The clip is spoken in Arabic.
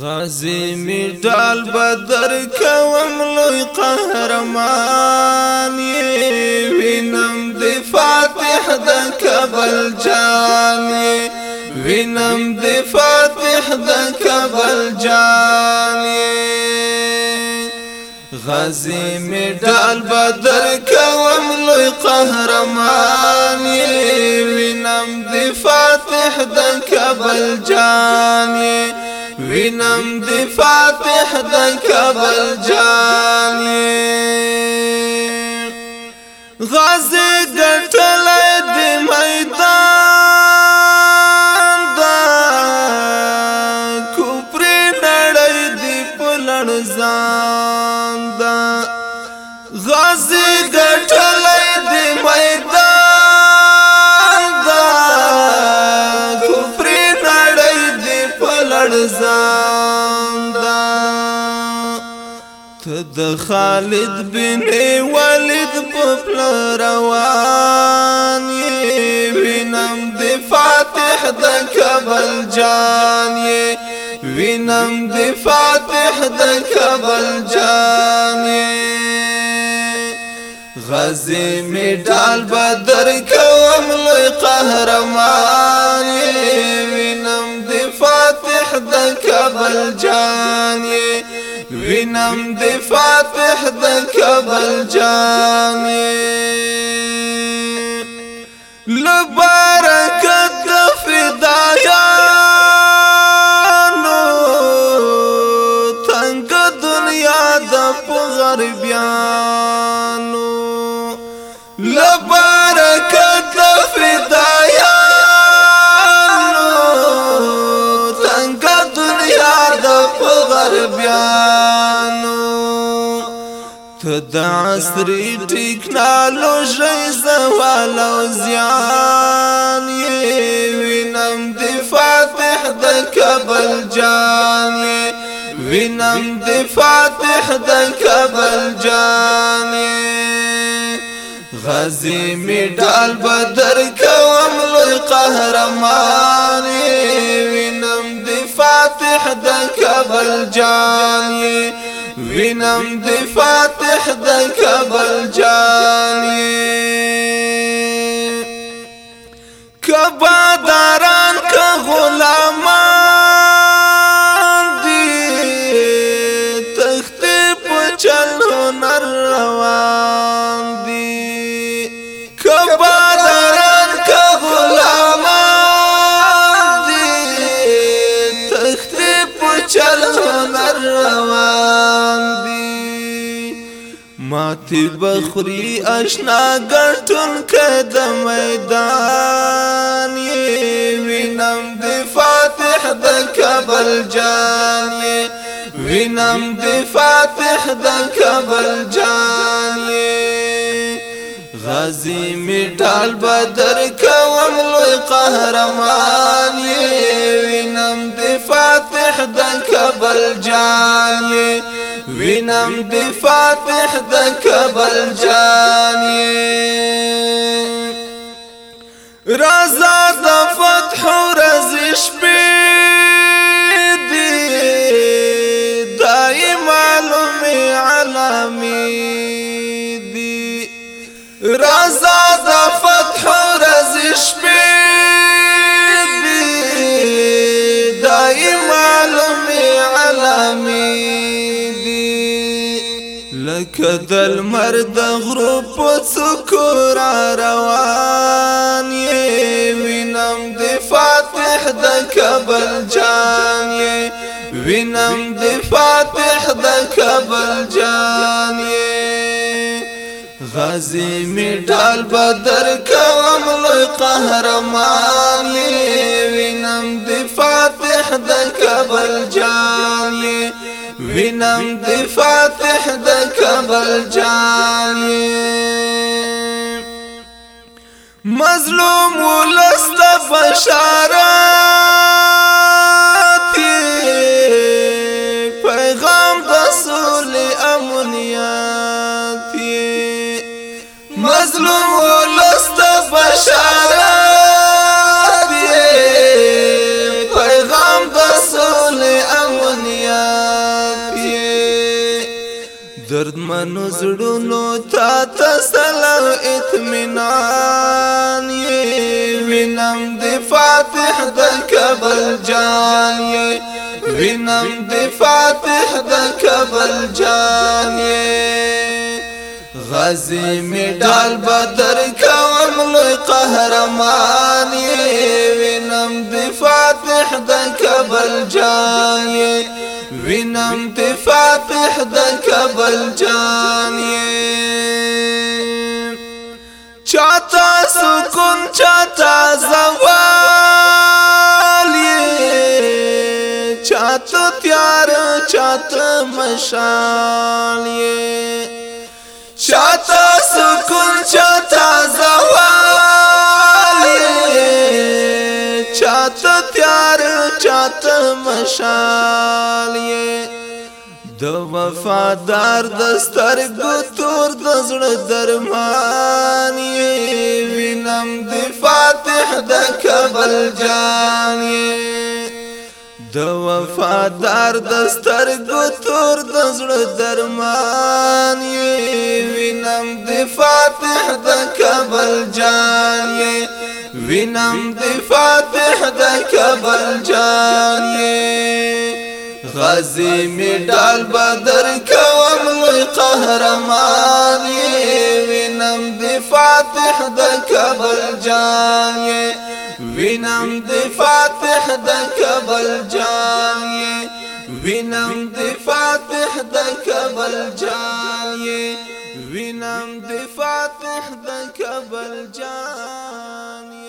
غازی می ډال بدر کوم لوی قهرمان وینم د فاتح د کبل جان وینم د فاتح د کبل جان غازی می ډال بدر کوم لوی قهرمان وینم د فاتح د کبل جان وینم دی فاتح د کابل جانی غازی ګټلې خالد بن ولید په پل روان وینم د فاتح د کبل جان وینم د فاتح د کبل جان غزي می بدر کوم لوی قهرمان وینم د فاتح د کبل وینم د فاتح د کبل جان لبرکت د فدایانو تنگ دنیا د د عصري ټیکنالوژي زوال أو زیان وینم د فاتح د کبل جان وینم د فاتح د کبل جان غازی می ډال بدر کوم لوی قهرمان وینم د فاتح د کبل جان وینم د فاتح د کابل جانې کابل ماتی بخری آشنا ګټون کد میدان. وینم د فاتح د کبل جان. وینم د فاتح د کبل جان. غازی می ډال بدر کوم لوی قهرمان. وینم د فاتح د کبل جان وینم د فاتح د کبل جان رضا د فتح رزش لکه دل مرد غروب سکور روان. وینم د فاتح د کبل جان وینم د فاتح د کبل جان غازی می ډال بدر کوم لوی قهرمان وینم د فاتح د کبل جان وینم د فاتح د مظلوم ولست بشارات درد منو زړونو تا تسل اطمینان یې. وینم د فاتح د کبل جان یې. وینم د فاتح د کبل جان یې. غازی می ډال بدر کوم لوی قهرمان یې وینم د فاتح د کبل جان یې وینم د فاتح د کبل جان چاته سکون چاته زوال چاته تیار چاته مشال چاته سکون چاته زوال چاته مشال د وفادار دستر ګتور د زړه درمان وینم د فاتح د کبل جان د وفادار دستر ګتور د زړه درمان وینم وینم د فاتح د کبل جان غازی می ډال بدر کوم لوی قهرمان وینم د فاتح د کبل جان وینم د فاتح د کبل جان وینم د فاتح د کبل جان وینم د فاتح د کبل جان